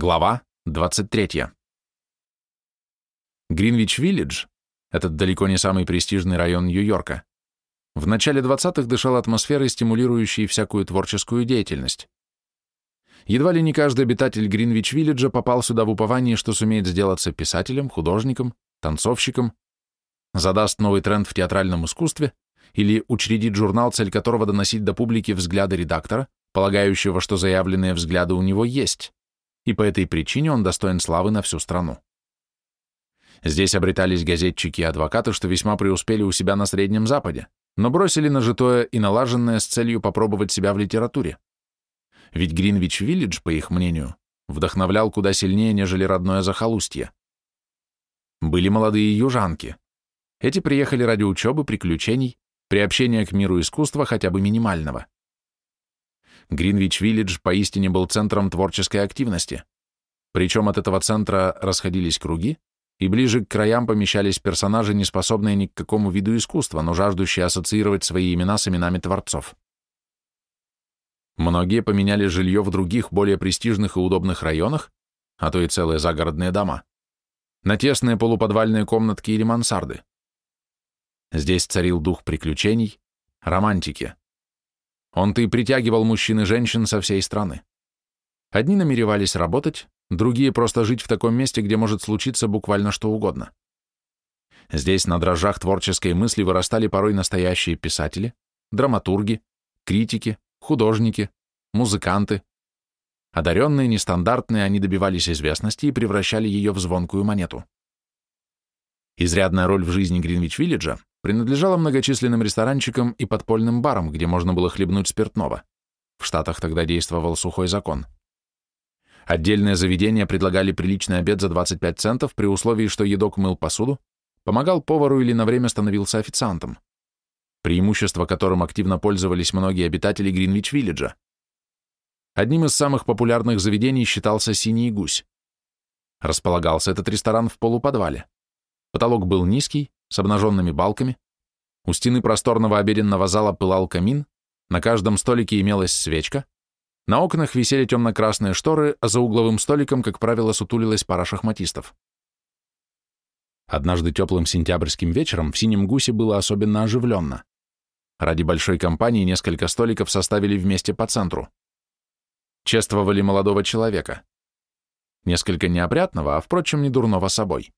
Глава 23. Гринвич-Виллидж, этот далеко не самый престижный район Нью-Йорка, в начале 20-х дышал атмосферой, стимулирующей всякую творческую деятельность. Едва ли не каждый обитатель Гринвич-Виллиджа попал сюда в уповании, что сумеет сделаться писателем, художником, танцовщиком, задаст новый тренд в театральном искусстве или учредит журнал, цель которого доносить до публики взгляды редактора, полагающего, что заявленные взгляды у него есть и по этой причине он достоин славы на всю страну. Здесь обретались газетчики и адвокаты, что весьма преуспели у себя на Среднем Западе, но бросили нажитое и налаженное с целью попробовать себя в литературе. Ведь Гринвич-Виллидж, по их мнению, вдохновлял куда сильнее, нежели родное захолустье. Были молодые южанки. Эти приехали ради учебы, приключений, приобщения к миру искусства хотя бы минимального. Гринвич-Виллидж поистине был центром творческой активности. Причем от этого центра расходились круги, и ближе к краям помещались персонажи, не способные ни к какому виду искусства, но жаждущие ассоциировать свои имена с именами творцов. Многие поменяли жилье в других, более престижных и удобных районах, а то и целые загородные дома, на тесные полуподвальные комнатки или мансарды. Здесь царил дух приключений, романтики. Он-то и притягивал мужчин и женщин со всей страны. Одни намеревались работать, другие просто жить в таком месте, где может случиться буквально что угодно. Здесь на дрожжах творческой мысли вырастали порой настоящие писатели, драматурги, критики, художники, музыканты. Одаренные, нестандартные, они добивались известности и превращали ее в звонкую монету. Изрядная роль в жизни Гринвич-Виллиджа принадлежала многочисленным ресторанчикам и подпольным барам, где можно было хлебнуть спиртного. В Штатах тогда действовал сухой закон. Отдельные заведения предлагали приличный обед за 25 центов при условии, что едок мыл посуду, помогал повару или на время становился официантом. Преимущество которым активно пользовались многие обитатели Гринвич-Виллиджа. Одним из самых популярных заведений считался «Синий гусь». Располагался этот ресторан в полуподвале. Потолок был низкий, с обнаженными балками. У стены просторного обеденного зала пылал камин, на каждом столике имелась свечка, на окнах висели темно-красные шторы, а за угловым столиком, как правило, сутулилась пара шахматистов. Однажды теплым сентябрьским вечером в «Синем гусе» было особенно оживленно. Ради большой компании несколько столиков составили вместе по центру. Чествовали молодого человека. Несколько неопрятного, а, впрочем, не дурного собой.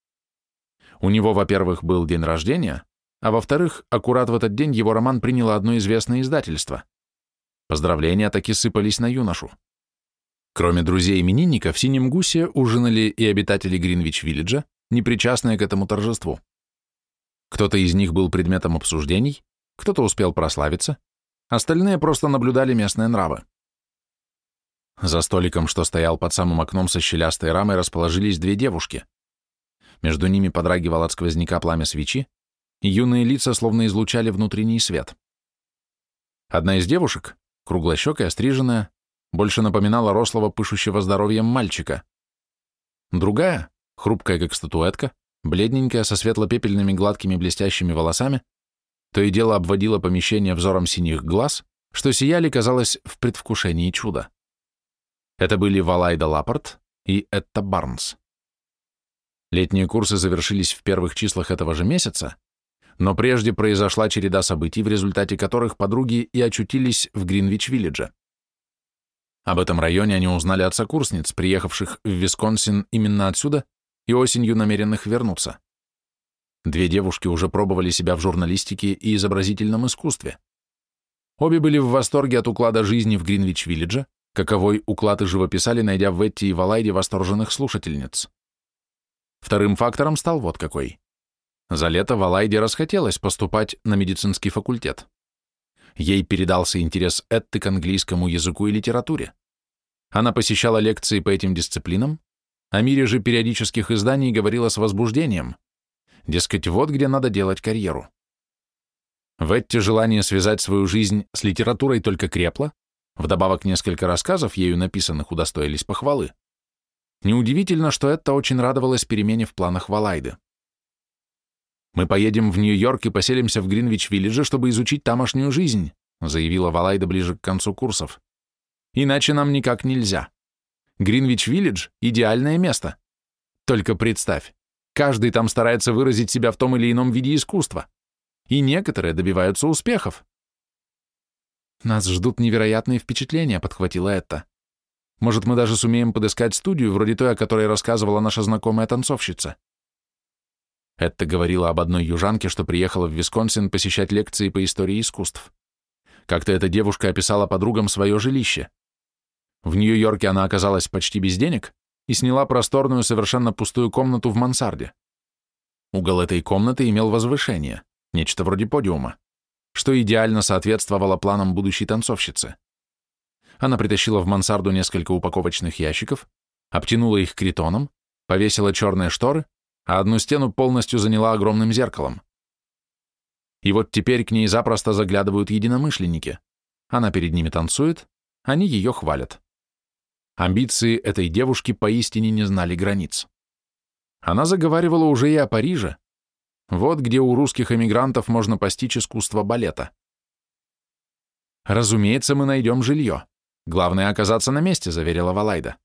У него, во-первых, был день рождения, а во-вторых, аккурат в этот день его роман приняло одно известное издательство. Поздравления таки сыпались на юношу. Кроме друзей-именинника, в «Синем гусе» ужинали и обитатели Гринвич-Виллиджа, не причастные к этому торжеству. Кто-то из них был предметом обсуждений, кто-то успел прославиться, остальные просто наблюдали местные нравы. За столиком, что стоял под самым окном со щелястой рамой, расположились две девушки — между ними подрагивал от сквозняка пламя свечи, и юные лица словно излучали внутренний свет. Одна из девушек, круглощекая, остриженная, больше напоминала рослого, пышущего здоровьем мальчика. Другая, хрупкая как статуэтка, бледненькая, со светло-пепельными гладкими блестящими волосами, то и дело обводила помещение взором синих глаз, что сияли, казалось, в предвкушении чуда. Это были Валайда Лапорт и Этта Барнс. Летние курсы завершились в первых числах этого же месяца, но прежде произошла череда событий, в результате которых подруги и очутились в Гринвич-Виллидже. Об этом районе они узнали от сокурсниц, приехавших в Висконсин именно отсюда и осенью намеренных вернуться. Две девушки уже пробовали себя в журналистике и изобразительном искусстве. Обе были в восторге от уклада жизни в Гринвич-Виллидже, каковой уклад и живописали, найдя в Этти и Валайде восторженных слушательниц. Вторым фактором стал вот какой. За лето Валайде расхотелось поступать на медицинский факультет. Ей передался интерес Этты к английскому языку и литературе. Она посещала лекции по этим дисциплинам, о мире же периодических изданий говорила с возбуждением. Дескать, вот где надо делать карьеру. В Этте желание связать свою жизнь с литературой только крепло, вдобавок несколько рассказов, ею написанных, удостоились похвалы. Неудивительно, что это очень радовалась перемене в планах Валайды. «Мы поедем в Нью-Йорк и поселимся в Гринвич-Виллидже, чтобы изучить тамошнюю жизнь», заявила Валайда ближе к концу курсов. «Иначе нам никак нельзя. Гринвич-Виллидж – идеальное место. Только представь, каждый там старается выразить себя в том или ином виде искусства. И некоторые добиваются успехов. «Нас ждут невероятные впечатления», — подхватила это. «Может, мы даже сумеем подыскать студию, вроде той, о которой рассказывала наша знакомая танцовщица». Это говорила об одной южанке, что приехала в Висконсин посещать лекции по истории искусств. Как-то эта девушка описала подругам свое жилище. В Нью-Йорке она оказалась почти без денег и сняла просторную, совершенно пустую комнату в мансарде. Угол этой комнаты имел возвышение, нечто вроде подиума, что идеально соответствовало планам будущей танцовщицы. Она притащила в мансарду несколько упаковочных ящиков, обтянула их критоном, повесила черные шторы а одну стену полностью заняла огромным зеркалом. И вот теперь к ней запросто заглядывают единомышленники. Она перед ними танцует, они ее хвалят. Амбиции этой девушки поистине не знали границ. Она заговаривала уже и о Париже. Вот где у русских эмигрантов можно постичь искусство балета. «Разумеется, мы найдем жилье. Главное — оказаться на месте», — заверила Валайда.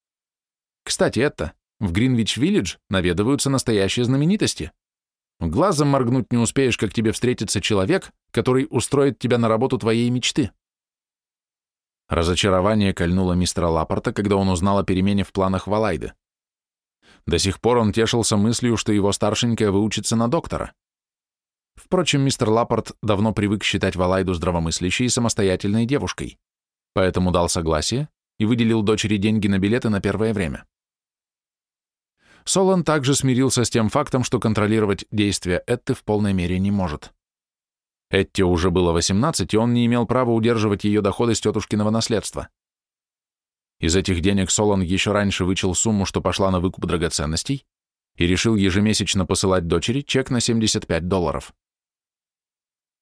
«Кстати, это, в Гринвич-Виллидж наведываются настоящие знаменитости. Глазом моргнуть не успеешь, как тебе встретится человек, который устроит тебя на работу твоей мечты. Разочарование кольнуло мистера Лапорта, когда он узнал о перемене в планах Валайды. До сих пор он тешился мыслью, что его старшенькая выучится на доктора. Впрочем, мистер Лапорт давно привык считать Валайду здравомыслящей и самостоятельной девушкой, поэтому дал согласие и выделил дочери деньги на билеты на первое время. Солон также смирился с тем фактом, что контролировать действия Этты в полной мере не может. Этте уже было 18, и он не имел права удерживать ее доходы с тетушкиного наследства. Из этих денег Солон еще раньше вычел сумму, что пошла на выкуп драгоценностей, и решил ежемесячно посылать дочери чек на 75 долларов.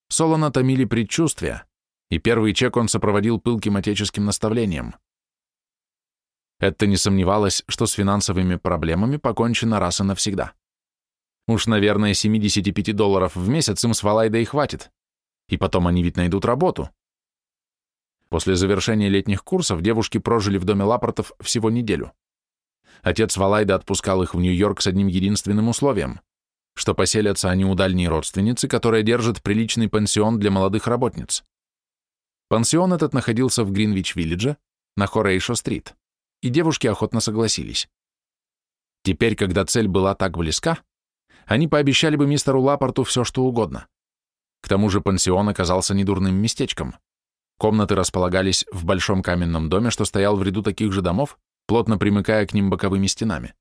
Солона томили предчувствия, и первый чек он сопроводил пылким отеческим наставлением. Это не сомневалась, что с финансовыми проблемами покончено раз и навсегда. Уж, наверное, 75 долларов в месяц им с Валайдой хватит. И потом они ведь найдут работу. После завершения летних курсов девушки прожили в доме Лапортов всего неделю. Отец Валайда отпускал их в Нью-Йорк с одним единственным условием, что поселятся они у дальней родственницы, которая держит приличный пансион для молодых работниц. Пансион этот находился в Гринвич-Виллидже на Хорейшо-стрит и девушки охотно согласились. Теперь, когда цель была так близка, они пообещали бы мистеру Лапорту все, что угодно. К тому же пансион оказался недурным местечком. Комнаты располагались в большом каменном доме, что стоял в ряду таких же домов, плотно примыкая к ним боковыми стенами.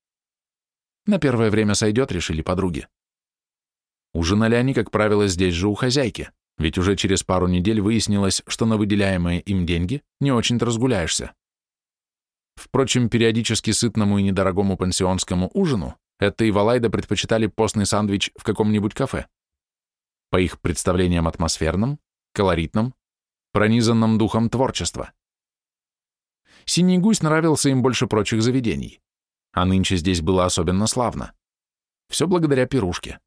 На первое время сойдет, решили подруги. Ужинали они, как правило, здесь же у хозяйки, ведь уже через пару недель выяснилось, что на выделяемые им деньги не очень-то разгуляешься. Впрочем, периодически сытному и недорогому пансионскому ужину это и Валайда предпочитали постный сандвич в каком-нибудь кафе. По их представлениям атмосферном, колоритном, пронизанном духом творчества. Синий гусь нравился им больше прочих заведений, а нынче здесь было особенно славно. Все благодаря пирушке.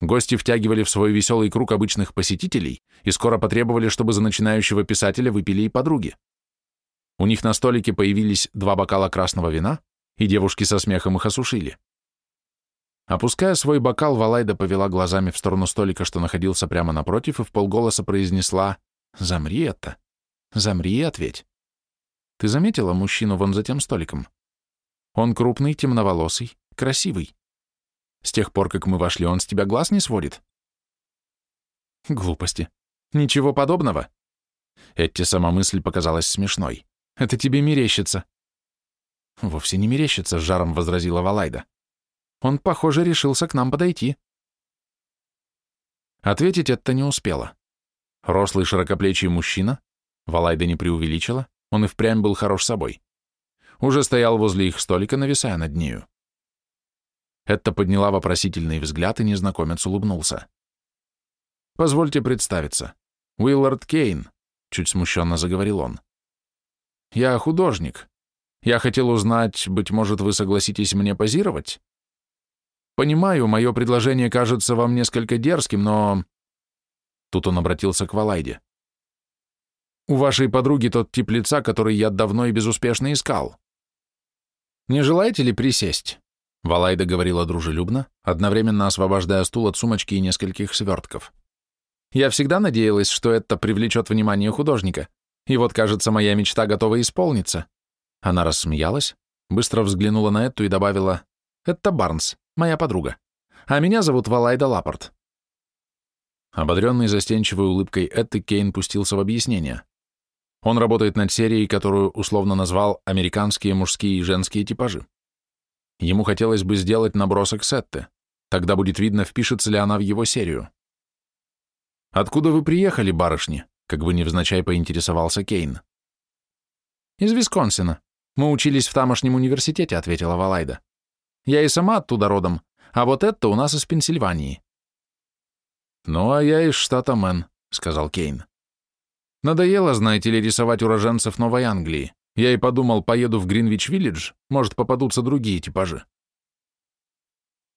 Гости втягивали в свой веселый круг обычных посетителей и скоро потребовали, чтобы за начинающего писателя выпили и подруги. У них на столике появились два бокала красного вина, и девушки со смехом их осушили. Опуская свой бокал, Валайда повела глазами в сторону столика, что находился прямо напротив, и в полголоса произнесла «Замри это! Замри и ответь! Ты заметила мужчину вон за тем столиком? Он крупный, темноволосый, красивый. С тех пор, как мы вошли, он с тебя глаз не сводит?» Глупости. Ничего подобного. Эти сама мысль показалась смешной. Это тебе мерещится». «Вовсе не мерещится», — жаром возразила Валайда. «Он, похоже, решился к нам подойти». Ответить это не успела. Рослый широкоплечий мужчина, Валайда не преувеличила, он и впрямь был хорош собой, уже стоял возле их столика, нависая над нею. Это подняла вопросительный взгляд, и незнакомец улыбнулся. «Позвольте представиться. Уиллард Кейн», — чуть смущенно заговорил он. Я художник. Я хотел узнать, быть может, вы согласитесь мне позировать? Понимаю, мое предложение кажется вам несколько дерзким, но...» Тут он обратился к Валайде. «У вашей подруги тот тип лица, который я давно и безуспешно искал. «Не желаете ли присесть?» Валайда говорила дружелюбно, одновременно освобождая стул от сумочки и нескольких свертков. «Я всегда надеялась, что это привлечет внимание художника, и вот, кажется, моя мечта готова исполниться». Она рассмеялась, быстро взглянула на Эту и добавила, «Это Барнс, моя подруга, а меня зовут Валайда Лапорт». Ободренный застенчивой улыбкой Этты, Кейн пустился в объяснение. Он работает над серией, которую условно назвал «Американские мужские и женские типажи». Ему хотелось бы сделать набросок Сетты. Тогда будет видно, впишется ли она в его серию. «Откуда вы приехали, барышни?» как бы невзначай поинтересовался Кейн. «Из Висконсина. Мы учились в тамошнем университете», — ответила Валайда. «Я и сама оттуда родом, а вот это у нас из Пенсильвании». «Ну, а я из штата Мэн», — сказал Кейн. «Надоело, знаете ли, рисовать уроженцев Новой Англии. Я и подумал, поеду в Гринвич-Виллидж, может, попадутся другие типажи.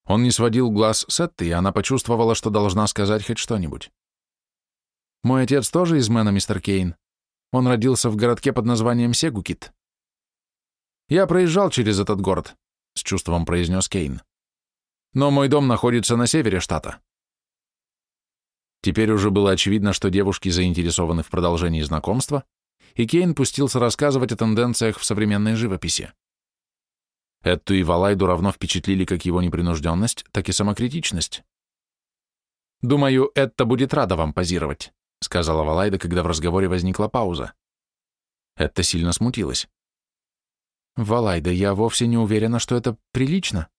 Он не сводил глаз с Этты, и она почувствовала, что должна сказать хоть что-нибудь. «Мой отец тоже из Мэна, мистер Кейн. Он родился в городке под названием Сегукит». «Я проезжал через этот город», — с чувством произнес Кейн. «Но мой дом находится на севере штата». Теперь уже было очевидно, что девушки заинтересованы в продолжении знакомства, и Кейн пустился рассказывать о тенденциях в современной живописи. Эту и Валайду равно впечатлили как его непринужденность, так и самокритичность. «Думаю, это будет рада вам позировать», — сказала Валайда, когда в разговоре возникла пауза. Это сильно смутилась. «Валайда, я вовсе не уверена, что это прилично.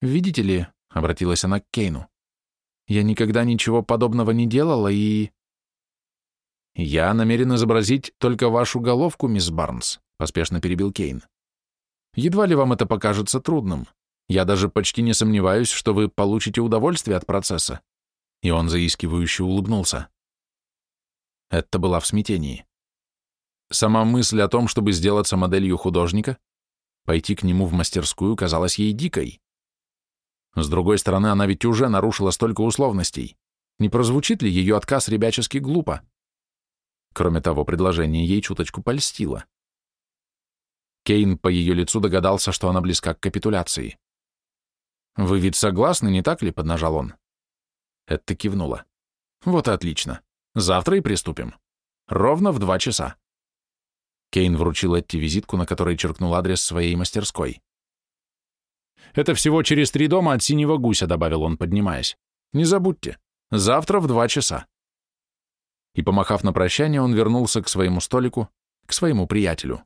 Видите ли», — обратилась она к Кейну, — «я никогда ничего подобного не делала и...» «Я намерен изобразить только вашу головку, мисс Барнс», — поспешно перебил Кейн. «Едва ли вам это покажется трудным. Я даже почти не сомневаюсь, что вы получите удовольствие от процесса». И он заискивающе улыбнулся. Это была в смятении. Сама мысль о том, чтобы сделаться моделью художника, пойти к нему в мастерскую, казалась ей дикой. С другой стороны, она ведь уже нарушила столько условностей. Не прозвучит ли ее отказ ребячески глупо? Кроме того, предложение ей чуточку польстило. Кейн по ее лицу догадался, что она близка к капитуляции. «Вы ведь согласны, не так ли?» — поднажал он. Это кивнула. «Вот и отлично. Завтра и приступим. Ровно в два часа». Кейн вручил Этти визитку, на которой черкнул адрес своей мастерской. «Это всего через три дома от Синего Гуся», — добавил он, поднимаясь. «Не забудьте. Завтра в два часа» и, помахав на прощание, он вернулся к своему столику, к своему приятелю.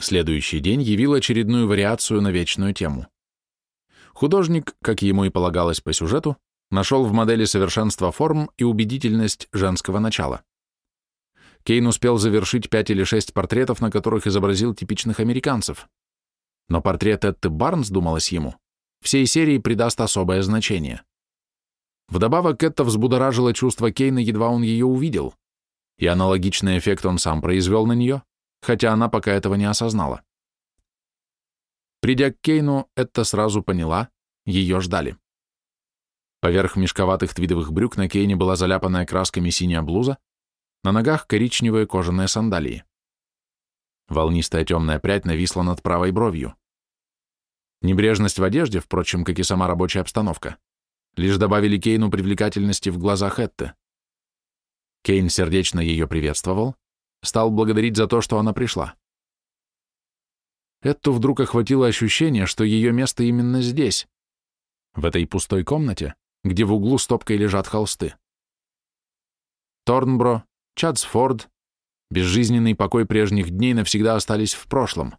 Следующий день явил очередную вариацию на вечную тему. Художник, как ему и полагалось по сюжету, нашел в модели совершенство форм и убедительность женского начала. Кейн успел завершить пять или шесть портретов, на которых изобразил типичных американцев. Но портрет Этты Барнс, думалось ему, всей серии придаст особое значение. Вдобавок это взбудоражило чувство Кейна, едва он ее увидел, и аналогичный эффект он сам произвел на нее, хотя она пока этого не осознала. Придя к Кейну, это сразу поняла, ее ждали. Поверх мешковатых твидовых брюк на Кейне была заляпанная красками синяя блуза, на ногах коричневые кожаные сандалии. Волнистая темная прядь нависла над правой бровью. Небрежность в одежде, впрочем, как и сама рабочая обстановка, лишь добавили Кейну привлекательности в глазах Этты. Кейн сердечно ее приветствовал, стал благодарить за то, что она пришла. Эту вдруг охватило ощущение, что ее место именно здесь, в этой пустой комнате, где в углу стопкой лежат холсты. Торнбро, Чадсфорд, безжизненный покой прежних дней навсегда остались в прошлом.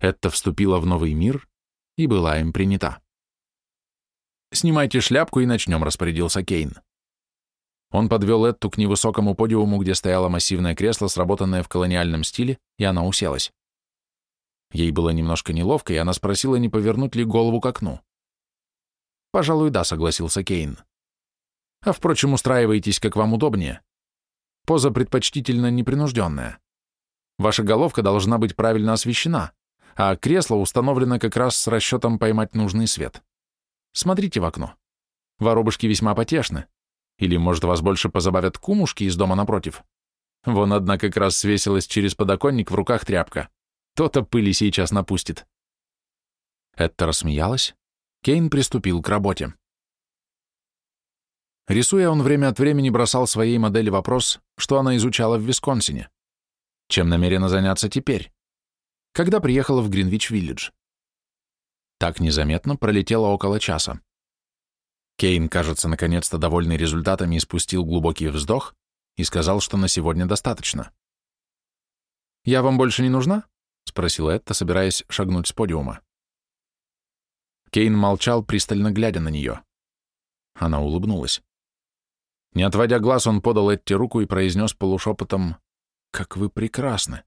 Это вступила в новый мир и была им принята. «Снимайте шляпку и начнем», — распорядился Кейн. Он подвел Этту к невысокому подиуму, где стояло массивное кресло, сработанное в колониальном стиле, и она уселась. Ей было немножко неловко, и она спросила, не повернуть ли голову к окну. «Пожалуй, да», — согласился Кейн. «А, впрочем, устраивайтесь, как вам удобнее. Поза предпочтительно непринужденная. Ваша головка должна быть правильно освещена, а кресло установлено как раз с расчетом поймать нужный свет. Смотрите в окно. Воробушки весьма потешны. Или, может, вас больше позабавят кумушки из дома напротив? Вон одна как раз свесилась через подоконник, в руках тряпка. То-то пыли сейчас напустит. Этта рассмеялась. Кейн приступил к работе. Рисуя, он время от времени бросал своей модели вопрос, что она изучала в Висконсине. Чем намерена заняться теперь? Когда приехала в Гринвич-Виллидж? Так незаметно пролетело около часа. Кейн, кажется, наконец-то довольный результатами, испустил глубокий вздох и сказал, что на сегодня достаточно. «Я вам больше не нужна?» — спросила Этта, собираясь шагнуть с подиума. Кейн молчал, пристально глядя на нее. Она улыбнулась. Не отводя глаз, он подал Этте руку и произнес полушепотом «Как вы прекрасны!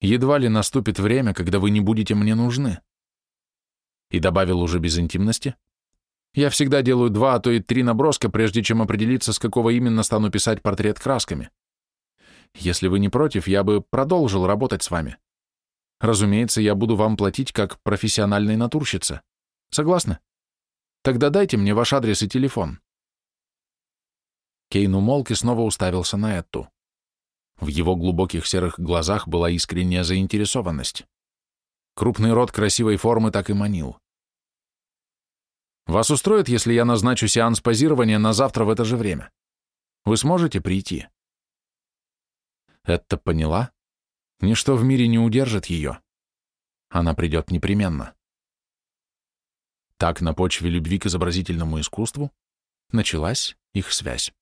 Едва ли наступит время, когда вы не будете мне нужны». И добавил уже без интимности «Я всегда делаю два, а то и три наброска, прежде чем определиться, с какого именно стану писать портрет красками. Если вы не против, я бы продолжил работать с вами. Разумеется, я буду вам платить как профессиональной натурщице. Согласны? Тогда дайте мне ваш адрес и телефон». Кейн умолк и снова уставился на Этту. В его глубоких серых глазах была искренняя заинтересованность. Крупный рот красивой формы так и манил. «Вас устроит, если я назначу сеанс позирования на завтра в это же время? Вы сможете прийти?» Этта поняла. Ничто в мире не удержит ее. Она придет непременно. Так, на почве любви к изобразительному искусству началась их связь.